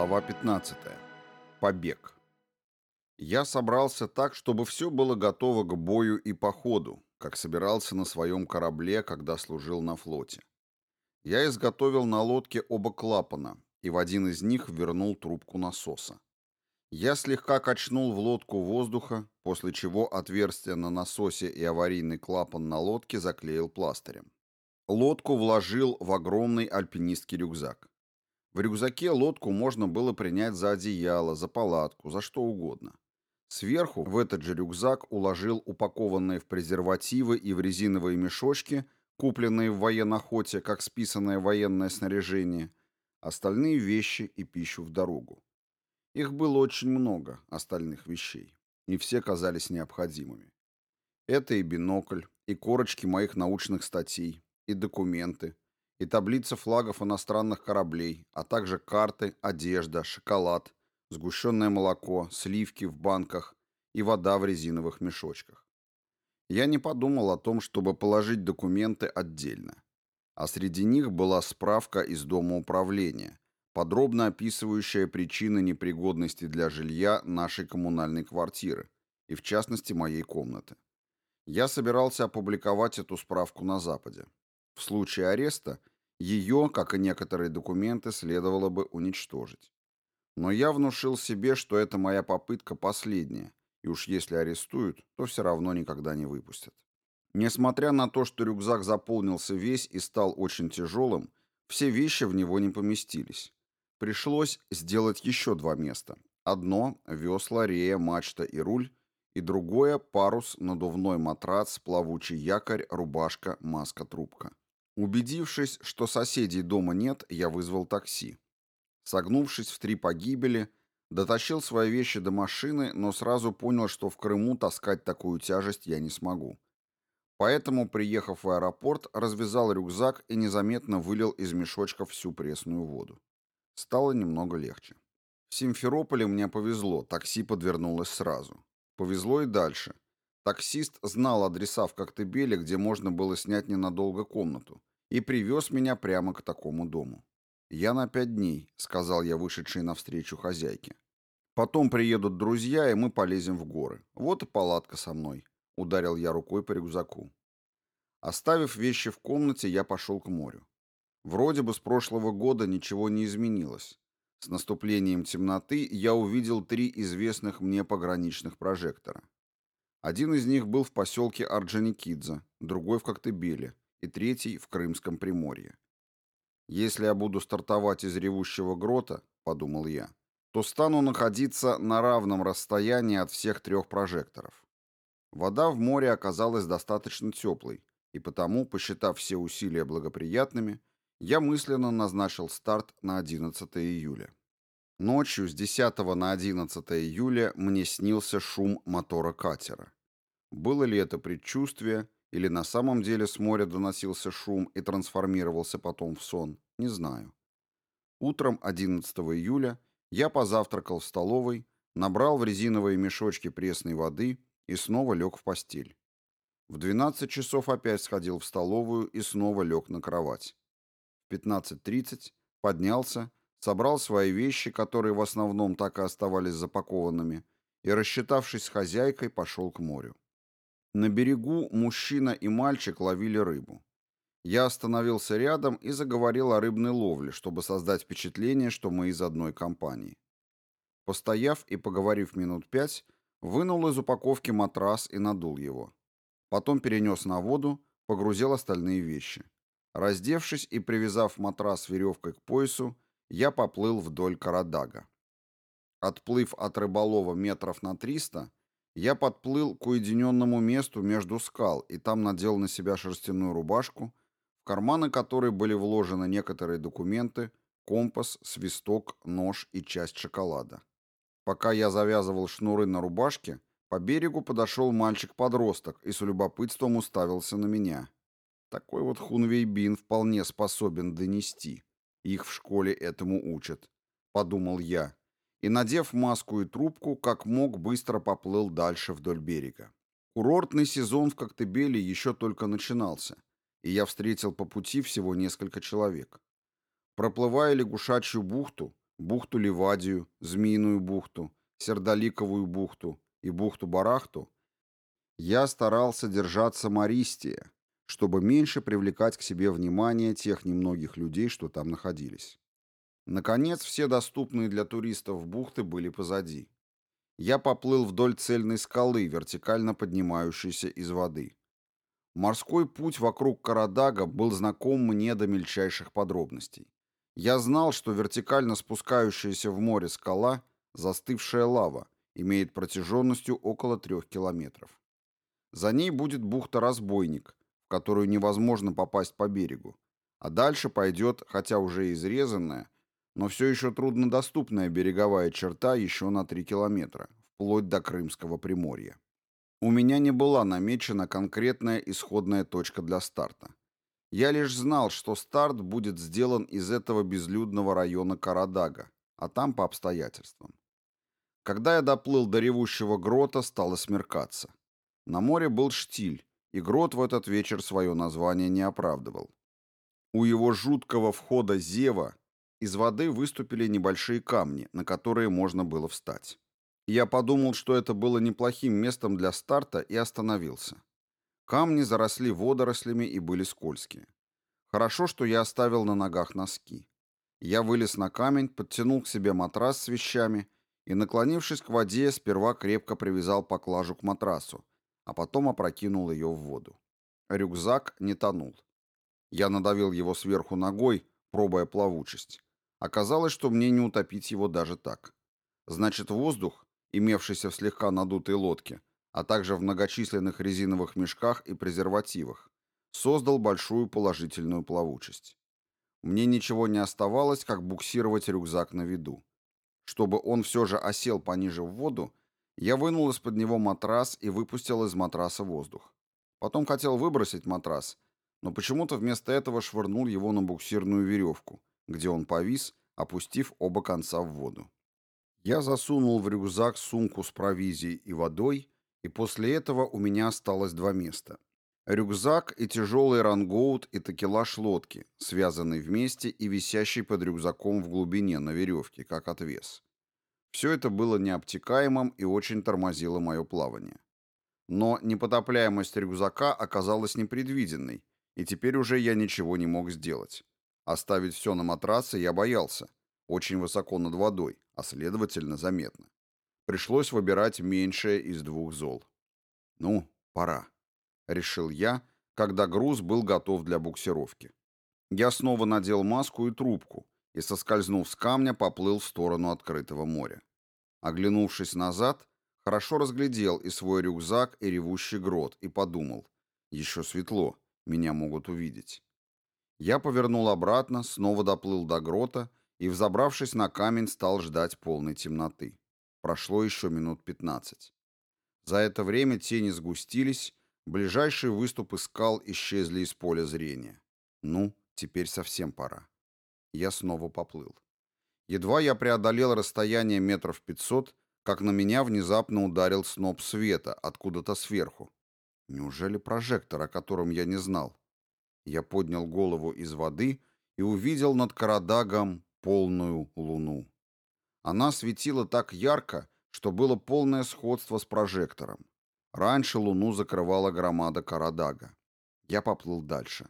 Глава 15. Побег. Я собрался так, чтобы все было готово к бою и походу, как собирался на своем корабле, когда служил на флоте. Я изготовил на лодке оба клапана и в один из них вернул трубку насоса. Я слегка качнул в лодку воздуха, после чего отверстие на насосе и аварийный клапан на лодке заклеил пластырем. Лодку вложил в огромный альпинистский рюкзак. В рюкзаке лодку можно было принять за одеяло, за палатку, за что угодно. Сверху в этот же рюкзак уложил упакованные в презервативы и в резиновые мешочки, купленные в военноходе, как списанное военное снаряжение, остальные вещи и пищу в дорогу. Их было очень много, остальных вещей, и все казались необходимыми. Это и бинокль, и корочки моих научных статей, и документы, и таблица флагов иностранных кораблей, а также карты, одежда, шоколад, сгущенное молоко, сливки в банках и вода в резиновых мешочках. Я не подумал о том, чтобы положить документы отдельно. А среди них была справка из Дома управления, подробно описывающая причины непригодности для жилья нашей коммунальной квартиры, и в частности моей комнаты. Я собирался опубликовать эту справку на Западе. В случае ареста ее, как и некоторые документы, следовало бы уничтожить. Но я внушил себе, что это моя попытка последняя, и уж если арестуют, то все равно никогда не выпустят. Несмотря на то, что рюкзак заполнился весь и стал очень тяжелым, все вещи в него не поместились. Пришлось сделать еще два места. Одно – весла, рея, мачта и руль, и другое – парус, надувной матрац, плавучий якорь, рубашка, маска, трубка. Убедившись, что соседей дома нет, я вызвал такси. Согнувшись в три погибели, дотащил свои вещи до машины, но сразу понял, что в Крыму таскать такую тяжесть я не смогу. Поэтому, приехав в аэропорт, развязал рюкзак и незаметно вылил из мешочка всю пресную воду. Стало немного легче. В Симферополе мне повезло, такси подвернулось сразу. Повезло и дальше. Таксист знал адреса в Коктебеле, где можно было снять ненадолго комнату, и привез меня прямо к такому дому. «Я на пять дней», — сказал я вышедшей навстречу хозяйке. «Потом приедут друзья, и мы полезем в горы. Вот и палатка со мной», — ударил я рукой по рюкзаку. Оставив вещи в комнате, я пошел к морю. Вроде бы с прошлого года ничего не изменилось. С наступлением темноты я увидел три известных мне пограничных прожектора. Один из них был в поселке Орджоникидзе, другой в Коктебеле, и третий в Крымском Приморье. «Если я буду стартовать из ревущего грота, — подумал я, — то стану находиться на равном расстоянии от всех трех прожекторов. Вода в море оказалась достаточно теплой, и потому, посчитав все усилия благоприятными, я мысленно назначил старт на 11 июля. Ночью с 10 на 11 июля мне снился шум мотора катера. Было ли это предчувствие, или на самом деле с моря доносился шум и трансформировался потом в сон, не знаю. Утром 11 июля я позавтракал в столовой, набрал в резиновые мешочки пресной воды и снова лег в постель. В 12 часов опять сходил в столовую и снова лег на кровать. В 15.30 поднялся, собрал свои вещи, которые в основном так и оставались запакованными, и, рассчитавшись с хозяйкой, пошел к морю. На берегу мужчина и мальчик ловили рыбу. Я остановился рядом и заговорил о рыбной ловле, чтобы создать впечатление, что мы из одной компании. Постояв и поговорив минут пять, вынул из упаковки матрас и надул его. Потом перенес на воду, погрузил остальные вещи. Раздевшись и привязав матрас веревкой к поясу, я поплыл вдоль Карадага. Отплыв от рыболова метров на триста, я подплыл к уединенному месту между скал и там надел на себя шерстяную рубашку, в карманы которой были вложены некоторые документы, компас, свисток, нож и часть шоколада. Пока я завязывал шнуры на рубашке, по берегу подошел мальчик-подросток и с любопытством уставился на меня. Такой вот Хунвейбин вполне способен донести. Их в школе этому учат, подумал я и, надев маску и трубку, как мог, быстро поплыл дальше вдоль берега. Курортный сезон в Коктебеле еще только начинался, и я встретил по пути всего несколько человек. Проплывая лягушачью бухту, бухту Ливадию, Змеиную бухту, Сердоликовую бухту и бухту-Барахту, я старался держаться Мористия, чтобы меньше привлекать к себе внимание тех немногих людей, что там находились. Наконец, все доступные для туристов бухты были позади. Я поплыл вдоль цельной скалы, вертикально поднимающейся из воды. Морской путь вокруг Карадага был знаком мне до мельчайших подробностей. Я знал, что вертикально спускающаяся в море скала, застывшая лава, имеет протяженностью около трех километров. За ней будет бухта-разбойник, в которую невозможно попасть по берегу, а дальше пойдет, хотя уже изрезанная, но все еще труднодоступная береговая черта еще на три километра, вплоть до Крымского приморья. У меня не была намечена конкретная исходная точка для старта. Я лишь знал, что старт будет сделан из этого безлюдного района Карадага, а там по обстоятельствам. Когда я доплыл до ревущего грота, стало смеркаться. На море был штиль, и грот в этот вечер свое название не оправдывал. У его жуткого входа зева из воды выступили небольшие камни, на которые можно было встать. Я подумал, что это было неплохим местом для старта и остановился. Камни заросли водорослями и были скользкие. Хорошо, что я оставил на ногах носки. Я вылез на камень, подтянул к себе матрас с вещами и, наклонившись к воде, сперва крепко привязал поклажу к матрасу, а потом опрокинул ее в воду. Рюкзак не тонул. Я надавил его сверху ногой, пробуя плавучесть. Оказалось, что мне не утопить его даже так. Значит, воздух, имевшийся в слегка надутой лодке, а также в многочисленных резиновых мешках и презервативах, создал большую положительную плавучесть. Мне ничего не оставалось, как буксировать рюкзак на виду. Чтобы он все же осел пониже в воду, я вынул из-под него матрас и выпустил из матраса воздух. Потом хотел выбросить матрас, но почему-то вместо этого швырнул его на буксирную веревку, где он повис, опустив оба конца в воду. Я засунул в рюкзак сумку с провизией и водой, и после этого у меня осталось два места. Рюкзак и тяжелый рангоут и такелаж лодки, связанный вместе и висящий под рюкзаком в глубине на веревке, как отвес. Все это было необтекаемым и очень тормозило мое плавание. Но непотопляемость рюкзака оказалась непредвиденной, и теперь уже я ничего не мог сделать. Оставить все на матрасе я боялся, очень высоко над водой, а следовательно заметно. Пришлось выбирать меньшее из двух зол. «Ну, пора», — решил я, когда груз был готов для буксировки. Я снова надел маску и трубку и, соскользнув с камня, поплыл в сторону открытого моря. Оглянувшись назад, хорошо разглядел и свой рюкзак, и ревущий грот, и подумал, еще светло, меня могут увидеть. Я повернул обратно, снова доплыл до грота и, взобравшись на камень, стал ждать полной темноты. Прошло еще минут пятнадцать. За это время тени сгустились, ближайшие выступы скал исчезли из поля зрения. Ну, теперь совсем пора. Я снова поплыл. Едва я преодолел расстояние метров пятьсот, как на меня внезапно ударил сноп света откуда-то сверху. Неужели прожектор, о котором я не знал? Я поднял голову из воды и увидел над Карадагом полную луну. Она светила так ярко, что было полное сходство с прожектором. Раньше луну закрывала громада Карадага. Я поплыл дальше.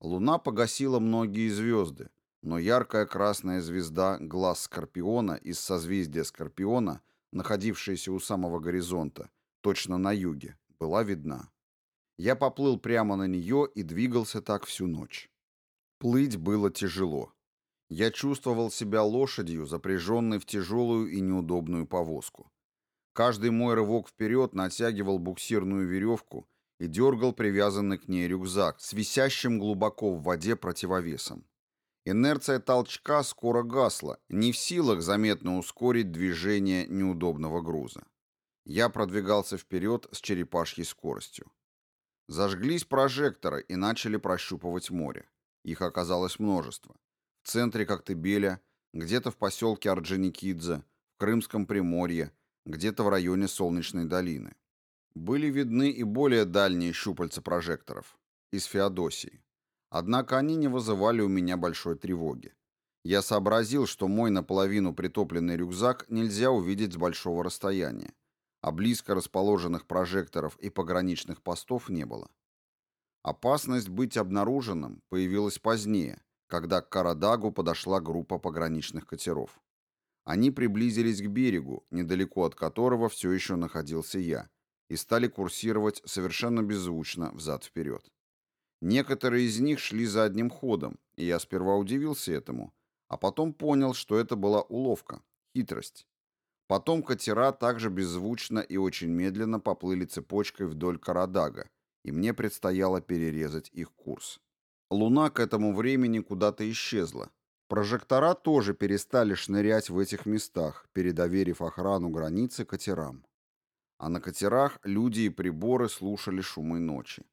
Луна погасила многие звезды, но яркая красная звезда глаз Скорпиона из созвездия Скорпиона, находившаяся у самого горизонта, точно на юге, была видна. Я поплыл прямо на нее и двигался так всю ночь. Плыть было тяжело. Я чувствовал себя лошадью, запряженной в тяжелую и неудобную повозку. Каждый мой рывок вперед натягивал буксирную веревку и дергал привязанный к ней рюкзак с висящим глубоко в воде противовесом. Инерция толчка скоро гасла, не в силах заметно ускорить движение неудобного груза. Я продвигался вперед с черепашьей скоростью. Зажглись прожекторы и начали прощупывать море. Их оказалось множество в центре Коктебеля, где-то в поселке Орджоникидзе, в Крымском Приморье, где-то в районе Солнечной долины. Были видны и более дальние щупальца прожекторов, из Феодосии. Однако они не вызывали у меня большой тревоги. Я сообразил, что мой наполовину притопленный рюкзак нельзя увидеть с большого расстояния, а близко расположенных прожекторов и пограничных постов не было. Опасность быть обнаруженным появилась позднее, когда к Карадагу подошла группа пограничных катеров. Они приблизились к берегу, недалеко от которого все еще находился я, и стали курсировать совершенно беззвучно взад-вперед. Некоторые из них шли задним ходом, и я сперва удивился этому, а потом понял, что это была уловка, хитрость. Потом катера также беззвучно и очень медленно поплыли цепочкой вдоль Карадага, и мне предстояло перерезать их курс. Луна к этому времени куда-то исчезла. Прожектора тоже перестали шнырять в этих местах, передоверив охрану границы катерам. А на катерах люди и приборы слушали шумы ночи.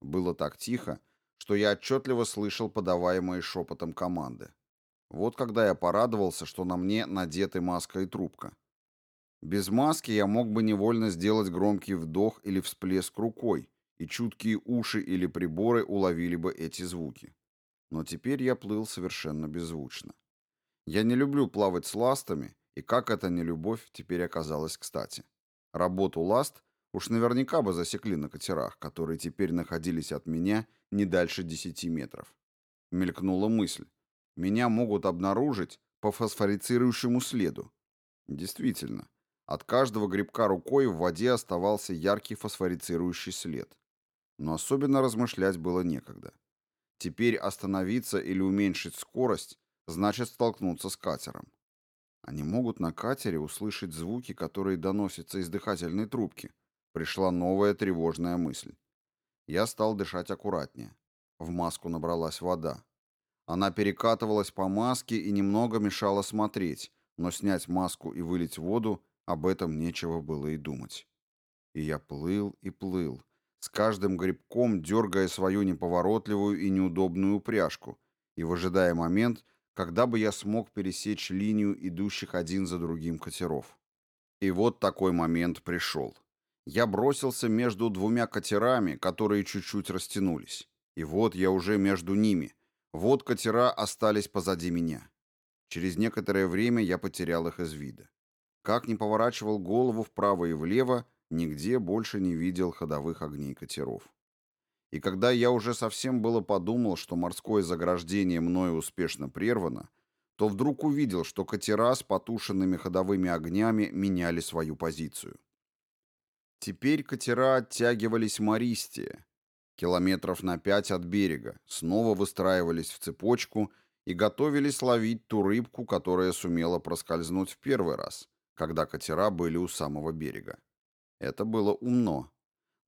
Было так тихо, что я отчетливо слышал подаваемые шепотом команды. Вот когда я порадовался, что на мне надеты маска и трубка. Без маски я мог бы невольно сделать громкий вдох или всплеск рукой, и чуткие уши или приборы уловили бы эти звуки. Но теперь я плыл совершенно беззвучно. Я не люблю плавать с ластами, и как эта нелюбовь теперь оказалась кстати. Работу ласт уж наверняка бы засекли на катерах, которые теперь находились от меня не дальше десяти метров. Мелькнула мысль. Меня могут обнаружить по фосфорицирующему следу. Действительно, от каждого грибка рукой в воде оставался яркий фосфорицирующий след. Но особенно размышлять было некогда. Теперь остановиться или уменьшить скорость значит столкнуться с катером. Они могут на катере услышать звуки, которые доносятся из дыхательной трубки. Пришла новая тревожная мысль. Я стал дышать аккуратнее. В маску набралась вода. Она перекатывалась по маске и немного мешала смотреть, но снять маску и вылить воду об этом нечего было и думать. И я плыл и плыл, с каждым грибком дергая свою неповоротливую и неудобную упряжку и выжидая момент, когда бы я смог пересечь линию идущих один за другим катеров. И вот такой момент пришел. Я бросился между двумя катерами, которые чуть-чуть растянулись. И вот я уже между ними. Вот катера остались позади меня. Через некоторое время я потерял их из вида. Как ни поворачивал голову вправо и влево, нигде больше не видел ходовых огней катеров. И когда я уже совсем было подумал, что морское заграждение мною успешно прервано, то вдруг увидел, что катера с потушенными ходовыми огнями меняли свою позицию. Теперь катера оттягивались мористее, километров на пять от берега, снова выстраивались в цепочку и готовились ловить ту рыбку, которая сумела проскользнуть в первый раз, когда катера были у самого берега. Это было умно.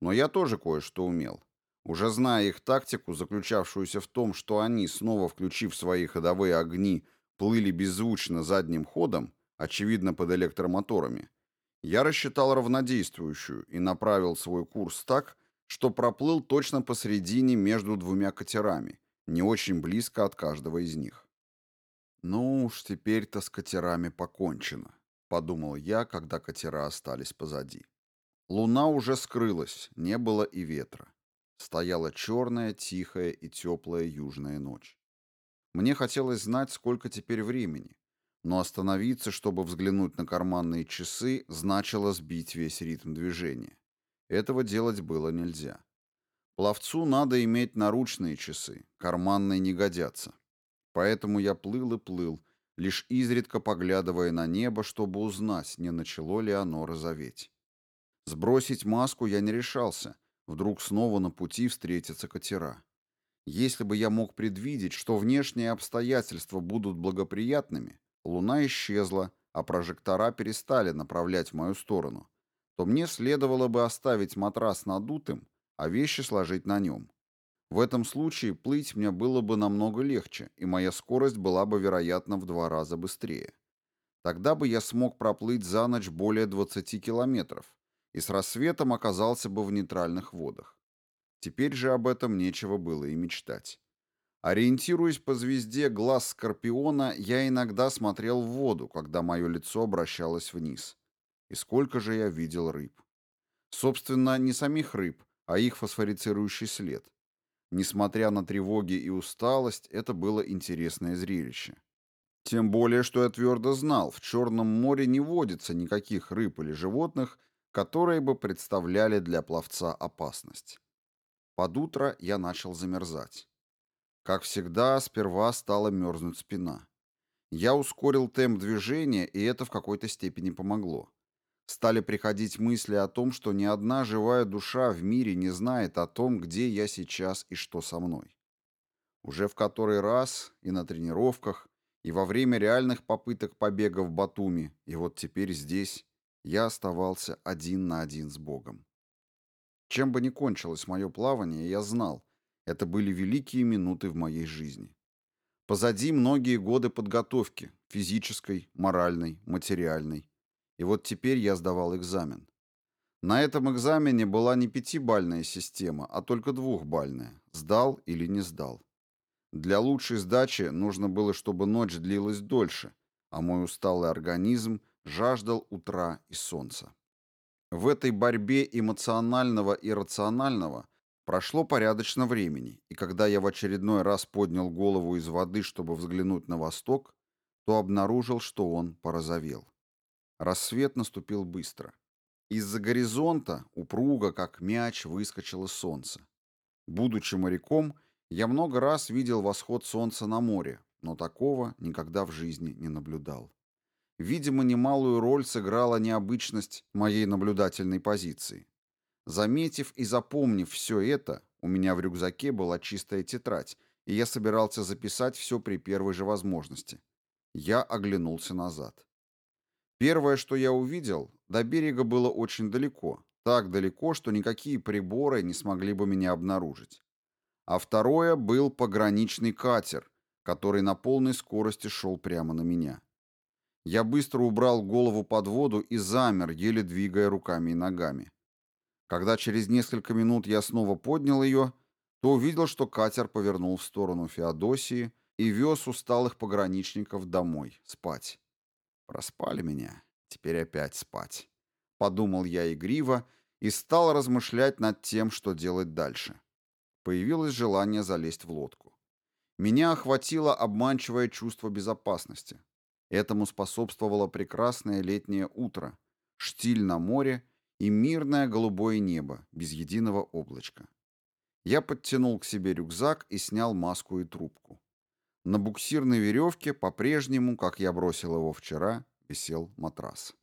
Но я тоже кое-что умел. Уже зная их тактику, заключавшуюся в том, что они, снова включив свои ходовые огни, плыли беззвучно задним ходом, очевидно под электромоторами, я рассчитал равнодействующую и направил свой курс так, что проплыл точно посредине между двумя катерами, не очень близко от каждого из них. «Ну уж теперь-то с катерами покончено», — подумал я, когда катера остались позади. Луна уже скрылась, не было и ветра. Стояла черная, тихая и теплая южная ночь. Мне хотелось знать, сколько теперь времени, но остановиться, чтобы взглянуть на карманные часы, значило сбить весь ритм движения. Этого делать было нельзя. Пловцу надо иметь наручные часы, карманные не годятся. Поэтому я плыл и плыл, лишь изредка поглядывая на небо, чтобы узнать, не начало ли оно розоветь. Сбросить маску я не решался. Вдруг снова на пути встретятся катера. Если бы я мог предвидеть, что внешние обстоятельства будут благоприятными, луна исчезла, а прожектора перестали направлять в мою сторону, то мне следовало бы оставить матрас надутым, а вещи сложить на нем. В этом случае плыть мне было бы намного легче, и моя скорость была бы, вероятно, в два раза быстрее. Тогда бы я смог проплыть за ночь более 20 километров, и с рассветом оказался бы в нейтральных водах. Теперь же об этом нечего было и мечтать. Ориентируясь по звезде глаз Скорпиона, я иногда смотрел в воду, когда мое лицо обращалось вниз. И сколько же я видел рыб. Собственно, не самих рыб, а их фосфорицирующий след. Несмотря на тревоги и усталость, это было интересное зрелище. Тем более, что я твердо знал, в Черном море не водится никаких рыб или животных, которые бы представляли для пловца опасность. Под утро я начал замерзать. Как всегда, сперва стала мерзнуть спина. Я ускорил темп движения, и это в какой-то степени помогло. Стали приходить мысли о том, что ни одна живая душа в мире не знает о том, где я сейчас и что со мной. Уже в который раз и на тренировках, и во время реальных попыток побега в Батуми, и вот теперь здесь я оставался один на один с Богом. Чем бы ни кончилось мое плавание, я знал, это были великие минуты в моей жизни. Позади многие годы подготовки, физической, моральной, материальной. И вот теперь я сдавал экзамен. На этом экзамене была не пятибальная система, а только двухбальная. Сдал или не сдал. Для лучшей сдачи нужно было, чтобы ночь длилась дольше, а мой усталый организм жаждал утра и солнца. В этой борьбе эмоционального и рационального прошло порядочно времени, и когда я в очередной раз поднял голову из воды, чтобы взглянуть на восток, то обнаружил, что он порозовел. Рассвет наступил быстро. Из-за горизонта, упруго, как мяч, выскочило солнце. Будучи моряком, я много раз видел восход солнца на море, но такого никогда в жизни не наблюдал. Видимо, немалую роль сыграла необычность моей наблюдательной позиции. Заметив и запомнив все это, у меня в рюкзаке была чистая тетрадь, и я собирался записать все при первой же возможности. Я оглянулся назад. Первое, что я увидел, до берега было очень далеко, так далеко, что никакие приборы не смогли бы меня обнаружить. А второе был пограничный катер, который на полной скорости шел прямо на меня. Я быстро убрал голову под воду и замер, еле двигая руками и ногами. Когда через несколько минут я снова поднял ее, то увидел, что катер повернул в сторону Феодосии и вез усталых пограничников домой, спать. Проспали меня, теперь опять спать. Подумал я игриво и стал размышлять над тем, что делать дальше. Появилось желание залезть в лодку. Меня охватило обманчивое чувство безопасности. Этому способствовало прекрасное летнее утро, штиль на море и мирное голубое небо, без единого облачка. Я подтянул к себе рюкзак и снял маску и трубку. На буксирной веревке по-прежнему, как я бросил его вчера, висел матрас.